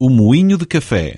o moinho de café.